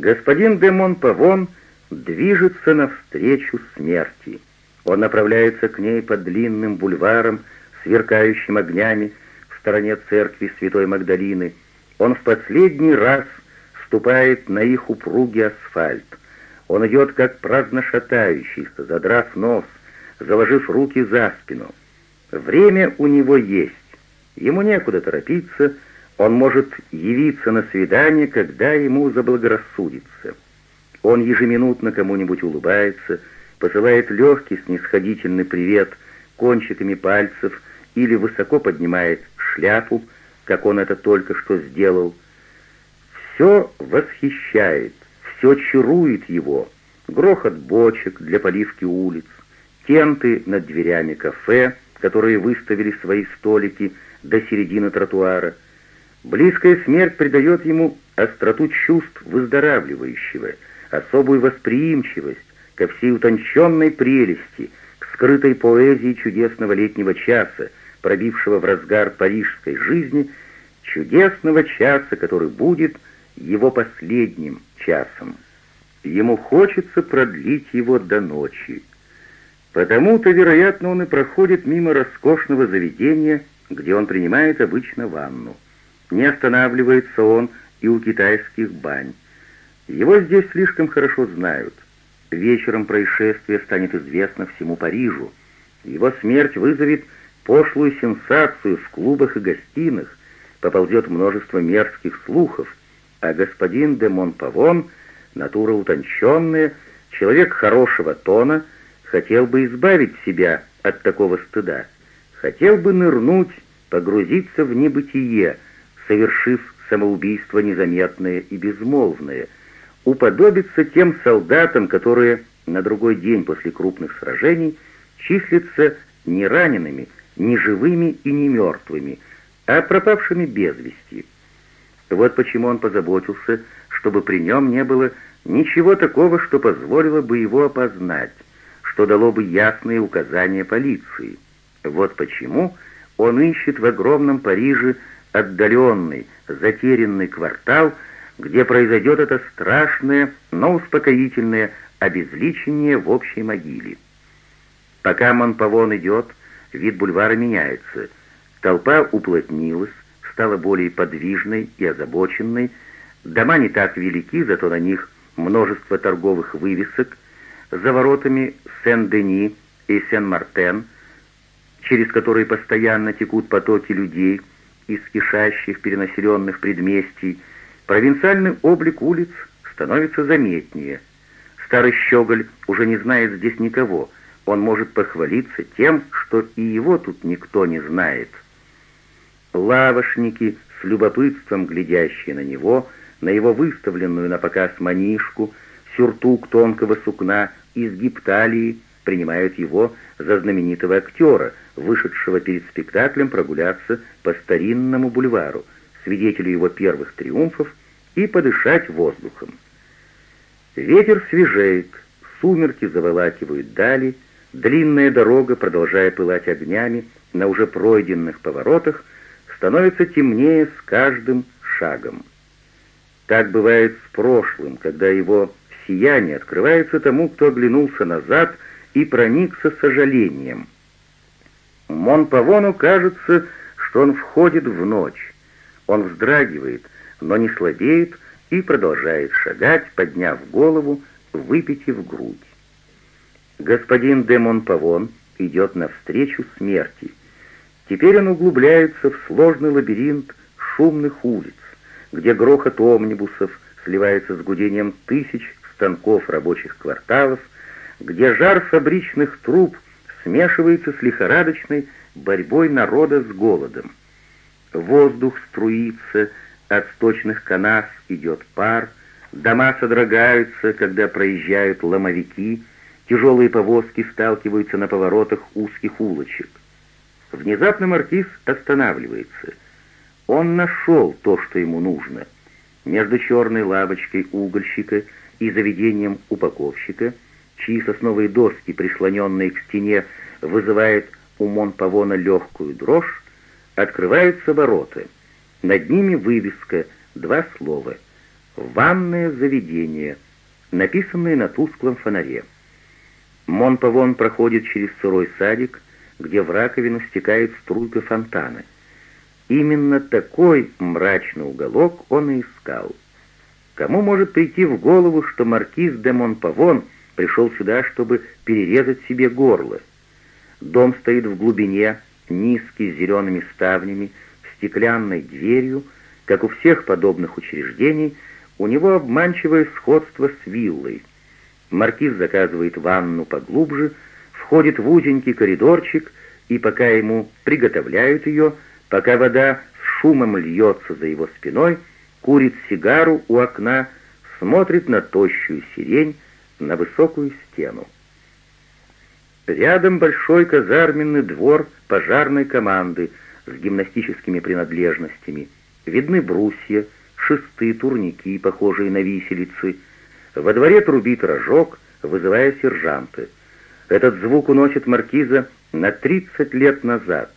Господин де Монпавон движется навстречу смерти. Он направляется к ней по длинным бульварам, сверкающим огнями в стороне церкви Святой Магдалины. Он в последний раз ступает на их упругий асфальт. Он идет как праздно шатающийся, задрав нос, заложив руки за спину. Время у него есть. Ему некуда торопиться, он может явиться на свидание, когда ему заблагорассудится. Он ежеминутно кому-нибудь улыбается, посылает легкий снисходительный привет кончиками пальцев или высоко поднимает шляпу, как он это только что сделал. Все восхищает, все чарует его. Грохот бочек для поливки улиц, тенты над дверями кафе, которые выставили свои столики до середины тротуара. Близкая смерть придает ему остроту чувств выздоравливающего, особую восприимчивость ко всей утонченной прелести, к скрытой поэзии чудесного летнего часа, пробившего в разгар парижской жизни, чудесного часа, который будет его последним часом. Ему хочется продлить его до ночи. Потому-то, вероятно, он и проходит мимо роскошного заведения, где он принимает обычно ванну. Не останавливается он и у китайских бань. Его здесь слишком хорошо знают. Вечером происшествие станет известно всему Парижу. Его смерть вызовет пошлую сенсацию в клубах и гостиных, поползет множество мерзких слухов, а господин де Монпавон, натура утонченная, человек хорошего тона, хотел бы избавить себя от такого стыда, хотел бы нырнуть, погрузиться в небытие, совершив самоубийство незаметное и безмолвное, уподобиться тем солдатам, которые на другой день после крупных сражений числятся не ранеными, не живыми и не мертвыми, а пропавшими без вести. Вот почему он позаботился, чтобы при нем не было ничего такого, что позволило бы его опознать, что дало бы ясные указания полиции. Вот почему он ищет в огромном Париже отдаленный, затерянный квартал, где произойдет это страшное, но успокоительное обезличение в общей могиле. Пока Монпавон идет, вид бульвара меняется. Толпа уплотнилась, стала более подвижной и озабоченной, дома не так велики, зато на них множество торговых вывесок, за воротами Сен-Дени и Сен-Мартен, через которые постоянно текут потоки людей из кишащих перенаселенных предместий, провинциальный облик улиц становится заметнее. Старый щеголь уже не знает здесь никого, он может похвалиться тем, что и его тут никто не знает. Лавошники, с любопытством глядящие на него, на его выставленную на показ манишку, сюртук тонкого сукна, изгиб талии, принимают его за знаменитого актера, вышедшего перед спектаклем прогуляться по старинному бульвару, свидетелю его первых триумфов, и подышать воздухом. Ветер свежеет, сумерки заволакивают дали, длинная дорога, продолжая пылать огнями, на уже пройденных поворотах, становится темнее с каждым шагом. Так бывает с прошлым, когда его сияние открывается тому, кто оглянулся назад и проникся сожалением. Монпавону кажется, что он входит в ночь. Он вздрагивает, но не слабеет и продолжает шагать, подняв голову, выпитив грудь. Господин де Монпавон идет навстречу смерти. Теперь он углубляется в сложный лабиринт шумных улиц, где грохот омнибусов сливается с гудением тысяч станков рабочих кварталов, где жар фабричных труб смешивается с лихорадочной борьбой народа с голодом. Воздух струится, от сточных канав идет пар, дома содрогаются, когда проезжают ломовики, тяжелые повозки сталкиваются на поворотах узких улочек. Внезапно маркиз останавливается. Он нашел то, что ему нужно. Между черной лавочкой угольщика и заведением упаковщика — чьи сосновые доски, прислоненные к стене, вызывают у Монпавона легкую дрожь, открываются ворота. Над ними вывеска, два слова. «Ванное заведение», написанное на тусклом фонаре. Монпавон проходит через сырой садик, где в раковину стекает струйка фонтана. Именно такой мрачный уголок он и искал. Кому может прийти в голову, что маркиз де Монпавон пришел сюда, чтобы перерезать себе горло? Дом стоит в глубине, низкий, с зелеными ставнями, стеклянной дверью, как у всех подобных учреждений, у него обманчивое сходство с виллой. Маркиз заказывает ванну поглубже, входит в узенький коридорчик, и пока ему приготовляют ее, пока вода с шумом льется за его спиной, курит сигару у окна, смотрит на тощую сирень, на высокую стену. Рядом большой казарменный двор пожарной команды с гимнастическими принадлежностями. Видны брусья, шесты, турники, похожие на виселицы — во дворе трубит рожок, вызывая сержанты. Этот звук уносит маркиза на 30 лет назад,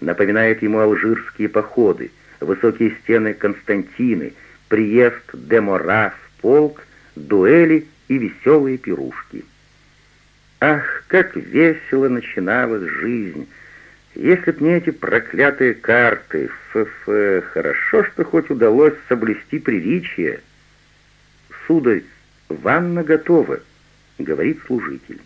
напоминает ему алжирские походы, высокие стены Константины, приезд Демора в полк, дуэли и веселые пирушки. Ах, как весело начиналась жизнь! Если б не эти проклятые карты, ф-ф, хорошо, что хоть удалось соблюсти приличие. Сударь, «Ванна готова», — говорит служитель.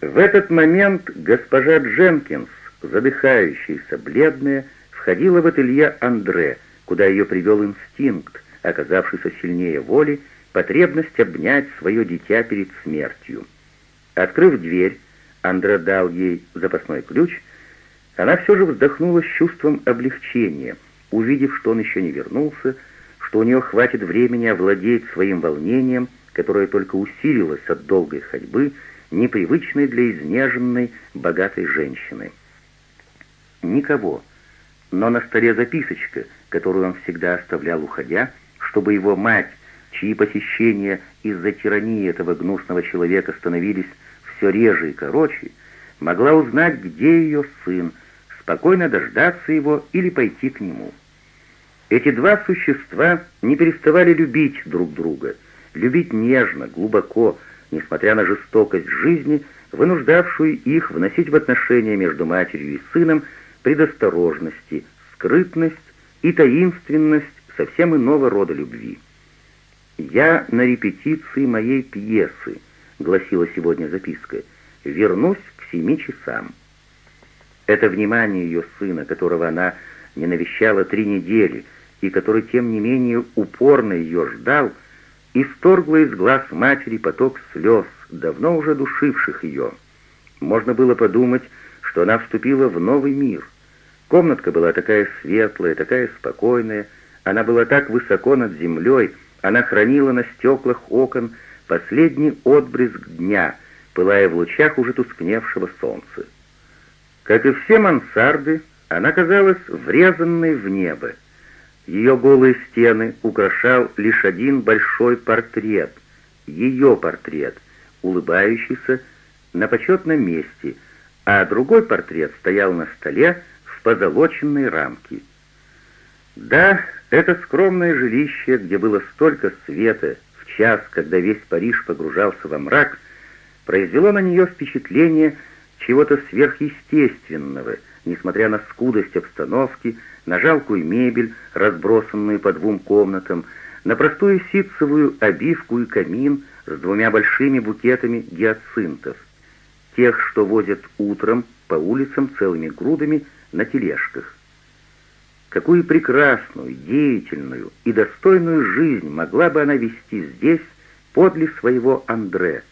В этот момент госпожа Дженкинс, задыхающаяся, бледная, входила в ателье Андре, куда ее привел инстинкт, оказавшийся сильнее воли, потребность обнять свое дитя перед смертью. Открыв дверь, Андре дал ей запасной ключ, она все же вздохнула с чувством облегчения, увидев, что он еще не вернулся, что у нее хватит времени овладеть своим волнением, которое только усилилось от долгой ходьбы, непривычной для изнеженной, богатой женщины. Никого. Но на столе записочка, которую он всегда оставлял, уходя, чтобы его мать, чьи посещения из-за тирании этого гнусного человека становились все реже и короче, могла узнать, где ее сын, спокойно дождаться его или пойти к нему. Эти два существа не переставали любить друг друга, любить нежно, глубоко, несмотря на жестокость жизни, вынуждавшую их вносить в отношения между матерью и сыном предосторожности, скрытность и таинственность совсем иного рода любви. «Я на репетиции моей пьесы», — гласила сегодня записка, — «вернусь к семи часам». Это внимание ее сына, которого она не навещала три недели, — и который, тем не менее, упорно ее ждал, исторгла из глаз матери поток слез, давно уже душивших ее. Можно было подумать, что она вступила в новый мир. Комнатка была такая светлая, такая спокойная, она была так высоко над землей, она хранила на стеклах окон последний отблеск дня, пылая в лучах уже тускневшего солнца. Как и все мансарды, она казалась врезанной в небо, ее голые стены украшал лишь один большой портрет, ее портрет, улыбающийся на почетном месте, а другой портрет стоял на столе в позолоченной рамке. Да, это скромное жилище, где было столько света в час, когда весь Париж погружался во мрак, произвело на нее впечатление чего-то сверхъестественного, несмотря на скудость обстановки, на жалкую мебель, разбросанную по двум комнатам, на простую ситцевую обивку и камин с двумя большими букетами гиацинтов, тех, что возят утром по улицам целыми грудами на тележках. Какую прекрасную, деятельную и достойную жизнь могла бы она вести здесь, подле своего Андре.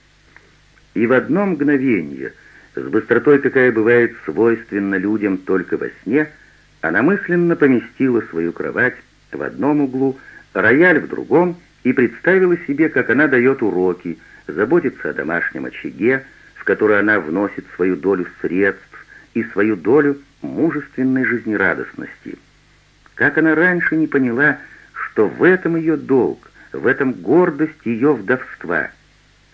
И в одно мгновение, с быстротой, какая бывает свойственна людям только во сне, — она мысленно поместила свою кровать в одном углу, рояль в другом и представила себе, как она дает уроки, заботится о домашнем очаге, в который она вносит свою долю средств и свою долю мужественной жизнерадостности. Как она раньше не поняла, что в этом ее долг, в этом гордость ее вдовства.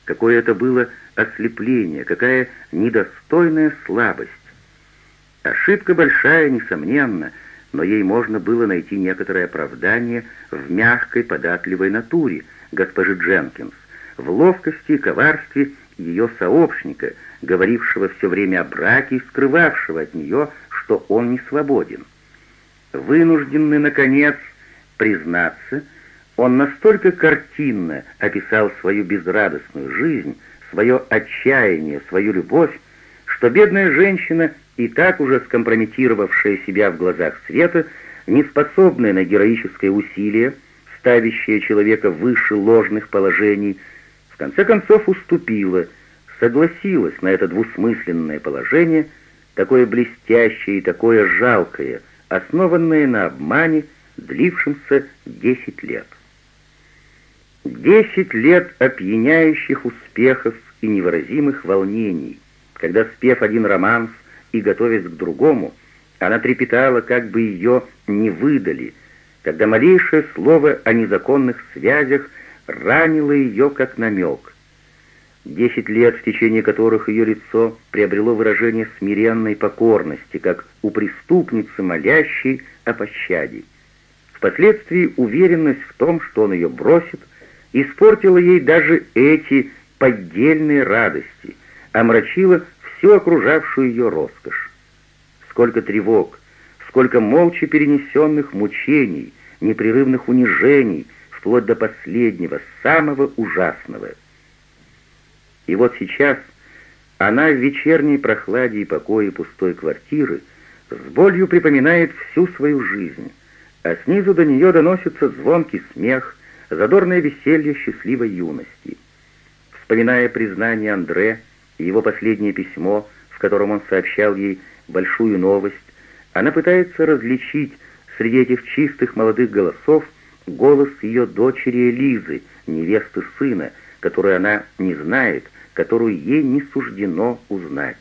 Какое это было ослепление, какая недостойная слабость. Ошибка большая, несомненно, но ей можно было найти некоторое оправдание в мягкой, податливой натуре госпожи Дженкинс, в ловкости и коварстве ее сообщника, говорившего все время о браке и скрывавшего от нее, что он не свободен. Вынужденный, наконец, признаться, он настолько картинно описал свою безрадостную жизнь, свое отчаяние, свою любовь, что бедная женщина, и так уже скомпрометировавшая себя в глазах света, не способная на героическое усилие, ставящее человека выше ложных положений, в конце концов уступила, согласилась на это двусмысленное положение, такое блестящее и такое жалкое, основанное на обмане, длившемся десять лет. Десять лет опьяняющих успехов и невыразимых волнений, когда, спев один романс и готовясь к другому, она трепетала, как бы ее не выдали, когда малейшее слово о незаконных связях ранило ее, как намек. Dесять лет, в течение которых ее лицо приобрело выражение смиренной покорности, как у преступницы, молящей о пощаде. Впоследствии уверенность в том, что он ее бросит, испортила ей даже эти поддельные радости, омрачила всю окружавшую ее роскошь. Сколько тревог, сколько молча перенесенных мучений, непрерывных унижений, вплоть до последнего, самого ужасного. И вот сейчас она в вечерней прохладе и покое пустой квартиры с болью припоминает всю свою жизнь, а снизу до нее доносится звонкий смех, задорное веселье счастливой юности. Вспоминая признание Андре и его последнее письмо, в котором он сообщал ей большую новость, она пытается различить среди этих чистых молодых голосов голос ее дочери Элизы, невесты сына, которую она не знает, которую ей не суждено узнать.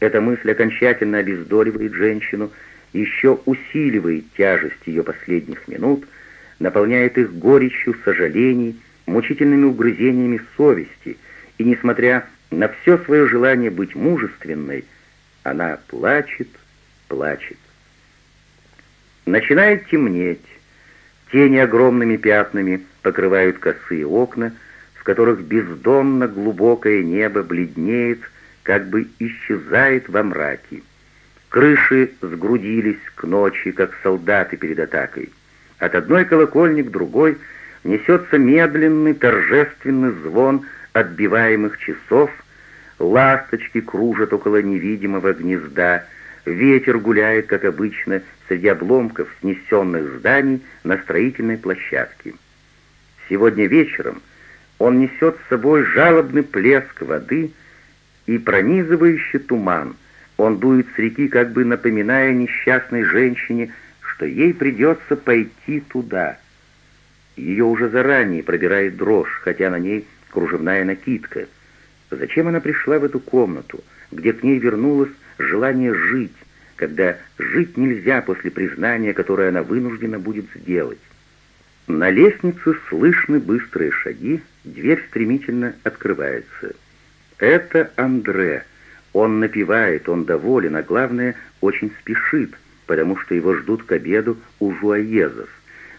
Эта мысль окончательно обездоливает женщину, еще усиливает тяжесть ее последних минут — наполняет их горечью сожалений, мучительными угрызениями совести, и, несмотря на все свое желание быть мужественной, она плачет, плачет. Начинает темнеть, тени огромными пятнами покрывают косые окна, которых бездонно глубокое небо бледнеет, как бы исчезает во мраке. Крыши сгрудились к ночи, как солдаты перед атакой. От одной колокольни к другой несется медленный торжественный звон отбиваемых часов, ласточки кружат около невидимого гнезда, ветер гуляет, как обычно, среди обломков снесенных зданий на строительной площадке. Сегодня вечером он несет с собой жалобный плеск воды и пронизывающий туман. Он дует с реки, как бы напоминая несчастной женщине что ей придется пойти туда. Ее уже заранее пробирает дрожь, хотя на ней кружевная накидка. Зачем она пришла в эту комнату, где к ней вернулось желание жить, когда жить нельзя после признания, которое она вынуждена будет сделать? На лестнице слышны быстрые шаги, дверь стремительно открывается. Это Андре. Он напевает, он доволен, а главное, очень спешит — потому что его ждут к обеду у жуаезов.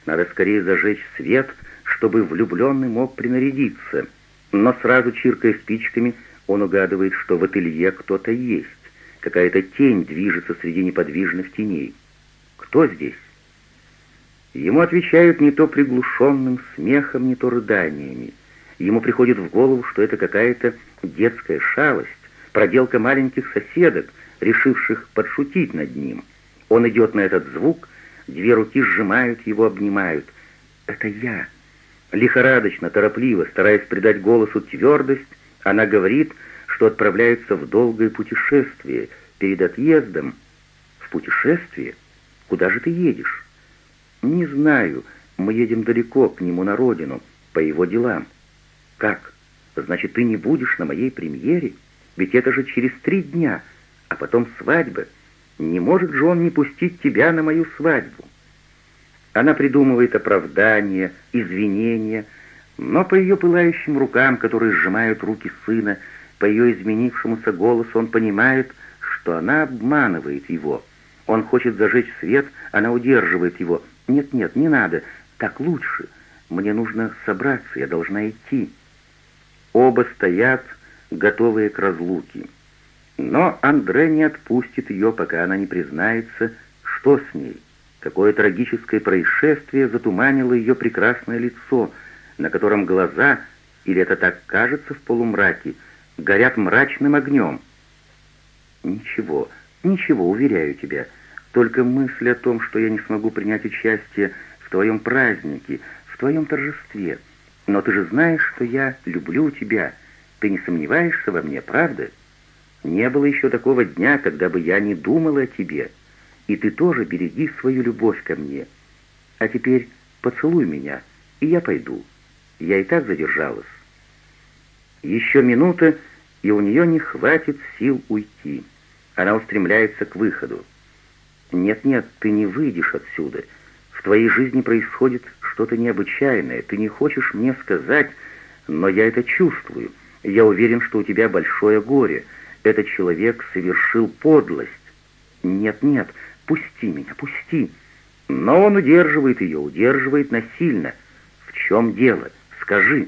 Надо скорее зажечь свет, чтобы влюбленный мог принарядиться. Но сразу чиркая спичками, он угадывает, что в ателье кто-то есть. Какая-то тень движется среди неподвижных теней. Кто здесь? Ему отвечают не то приглушенным смехом, не то рыданиями. Ему приходит в голову, что это какая-то детская шалость, проделка маленьких соседок, решивших подшутить над ним — он идет на этот звук, две руки сжимают его, обнимают. «Это я!» Лихорадочно, торопливо, стараясь придать голосу твердость, она говорит, что отправляется в долгое путешествие, перед отъездом. «В путешествие? Куда же ты едешь?» «Не знаю. Мы едем далеко, к нему на родину, по его делам». «Как? Значит, ты не будешь на моей премьере? Ведь это же через три дня, а потом свадьба». Не может же он не пустить тебя на мою свадьбу? Она придумывает оправдания, извинения, но по ее пылающим рукам, которые сжимают руки сына, по ее изменившемуся голосу он понимает, что она обманывает его. Он хочет зажечь свет, она удерживает его. «Нет-нет, не надо, так лучше. Мне нужно собраться, я должна идти». Оба стоят, готовые к разлуке. Но Андре не отпустит ее, пока она не признается, что с ней. Какое трагическое происшествие затуманило ее прекрасное лицо, на котором глаза, или это так кажется в полумраке, горят мрачным огнем. «Ничего, ничего, уверяю тебя. Только мысль о том, что я не смогу принять участие в твоем празднике, в твоем торжестве. Но ты же знаешь, что я люблю тебя. Ты не сомневаешься во мне, правда? Не было еще такого дня, когда бы я не думала о тебе. И ты тоже береги свою любовь ко мне. А теперь поцелуй меня, и я пойду. Я и так задержалась». Еще минута, и у нее не хватит сил уйти. Она устремляется к выходу. «Нет-нет, ты не выйдешь отсюда. В твоей жизни происходит что-то необычайное. Ты не хочешь мне сказать, но я это чувствую. Я уверен, что у тебя большое горе. Этот человек совершил подлость. Нет-нет, пусти меня, пусти». Но он удерживает ее, удерживает насильно. «В чем дело? Скажи»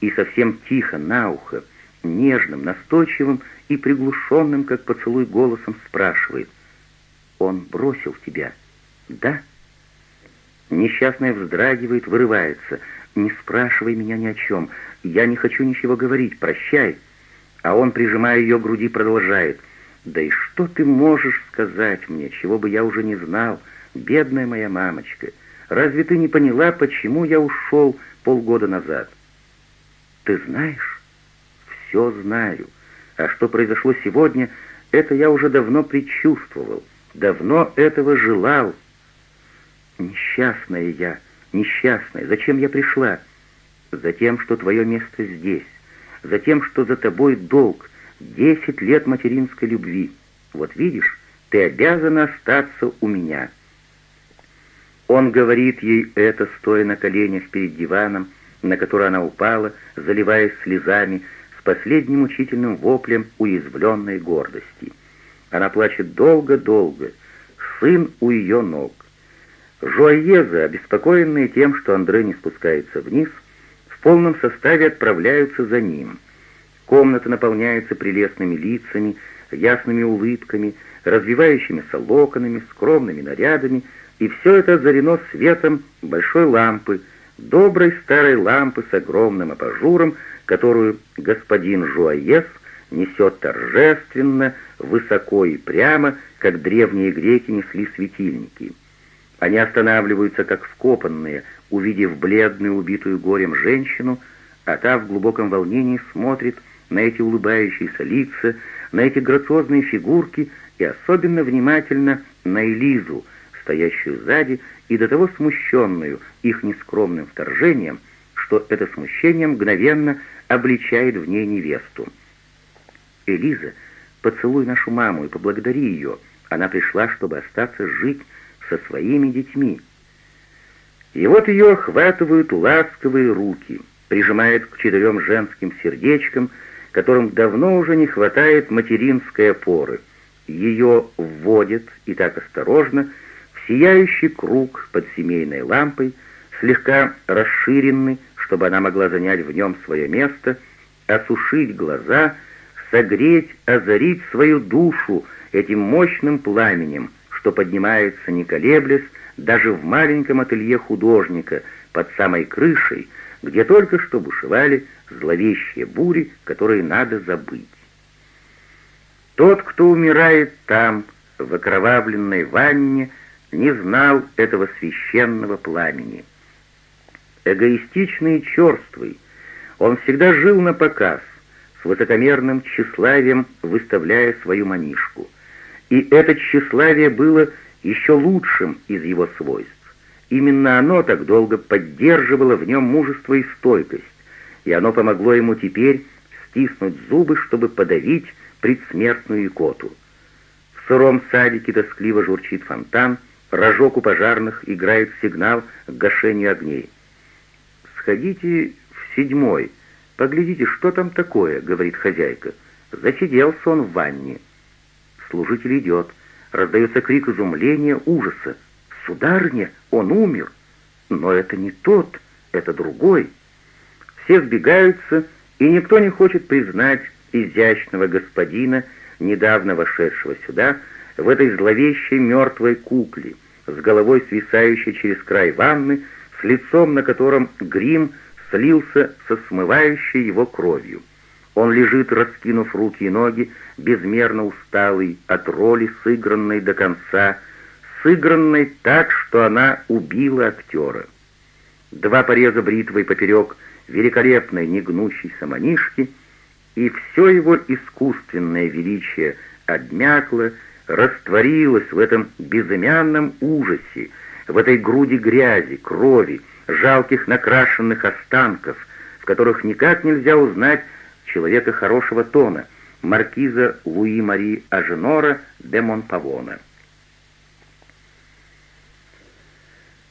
и совсем тихо, на ухо, нежным, настойчивым и приглушенным, как поцелуй голосом, спрашивает. «Он бросил тебя, да?» Несчастная вздрагивает, вырывается. «Не спрашивай меня ни о чем. Я не хочу ничего говорить. Прощай». А он, прижимая ее к груди, продолжает. «Да и что ты можешь сказать мне, чего бы я уже не знал, бедная моя мамочка? Разве ты не поняла, почему я ушел полгода назад?» Ты знаешь? Все знаю. А что произошло сегодня, это я уже давно предчувствовал, давно этого желал. Несчастная я, несчастная, зачем я пришла? Затем, что твое место здесь, затем, что за тобой долг, десять лет материнской любви. Вот видишь, ты обязана остаться у меня. Он говорит ей это, стоя на коленях перед диваном, на который она упала, заливаясь слезами, с последним мучительным воплем уязвленной гордости. Она плачет долго-долго, сын у ее ног. Жуаеза, обеспокоенные тем, что Андре не спускается вниз, в полном составе отправляются за ним. Комната наполняется прелестными лицами, ясными улыбками, развивающимися локонами, скромными нарядами, и все это озарено светом большой лампы — доброй старой лампы с огромным абажуром, которую господин Жуаес несет торжественно, высоко и прямо, как древние греки несли светильники. Они останавливаются, как вкопанные, увидев бледную, убитую горем женщину, а та в глубоком волнении смотрит на эти улыбающиеся лица, на эти грациозные фигурки и особенно внимательно на Элизу, стоящую сзади и до того смущенную их нескромным вторжением, что это смущение мгновенно обличает в ней невесту. «Элиза, поцелуй нашу маму и поблагодари ее. Она пришла, чтобы остаться жить со своими детьми». И вот ее охватывают ласковые руки, прижимают к четырем женским сердечкам, которым давно уже не хватает материнской опоры. Ее вводят и так осторожно, Сияющий круг под семейной лампой, слегка расширенный, чтобы она могла занять в нем свое место, осушить глаза, согреть, озарить свою душу этим мощным пламенем, что поднимается, не колеблясь, даже в маленьком ателье художника под самой крышей, где только что бушевали зловещие бури, которые надо забыть. Тот, кто умирает там, в окровавленной ванне, не знал этого священного пламени. Эгоистичный и черствый, он всегда жил на показ, с высокомерным тщеславием выставляя свою манишку. И это тщеславие было еще лучшим из его свойств. Именно оно так долго поддерживало в нем мужество и стойкость, и оно помогло ему теперь стиснуть зубы, чтобы подавить предсмертную икоту. В сыром садике тоскливо журчит фонтан — Рожок у пожарных играет сигнал к гашению огней. «Сходите в седьмой, поглядите, что там такое», — говорит хозяйка. Засиделся он в ванне. Служитель идет. раздается крик изумления, ужаса. «Сударыня, он умер!» Но это не тот, это другой. Все сбегаются, и никто не хочет признать изящного господина, недавно вошедшего сюда, в этой зловещей мертвой кукле, с головой свисающей через край ванны, с лицом, на котором грим слился со смывающей его кровью. Он лежит, раскинув руки и ноги, безмерно усталый от роли, сыгранной до конца, сыгранной так, что она убила актера. Два пореза бритвой поперек великолепной негнущейся манишки, и все его искусственное величие обмякло, растворилось в этом безымянном ужасе, в этой груди грязи, крови, жалких накрашенных останков, в которых никак нельзя узнать человека хорошего тона, маркиза Луи-Мари Аженора де Монпавона.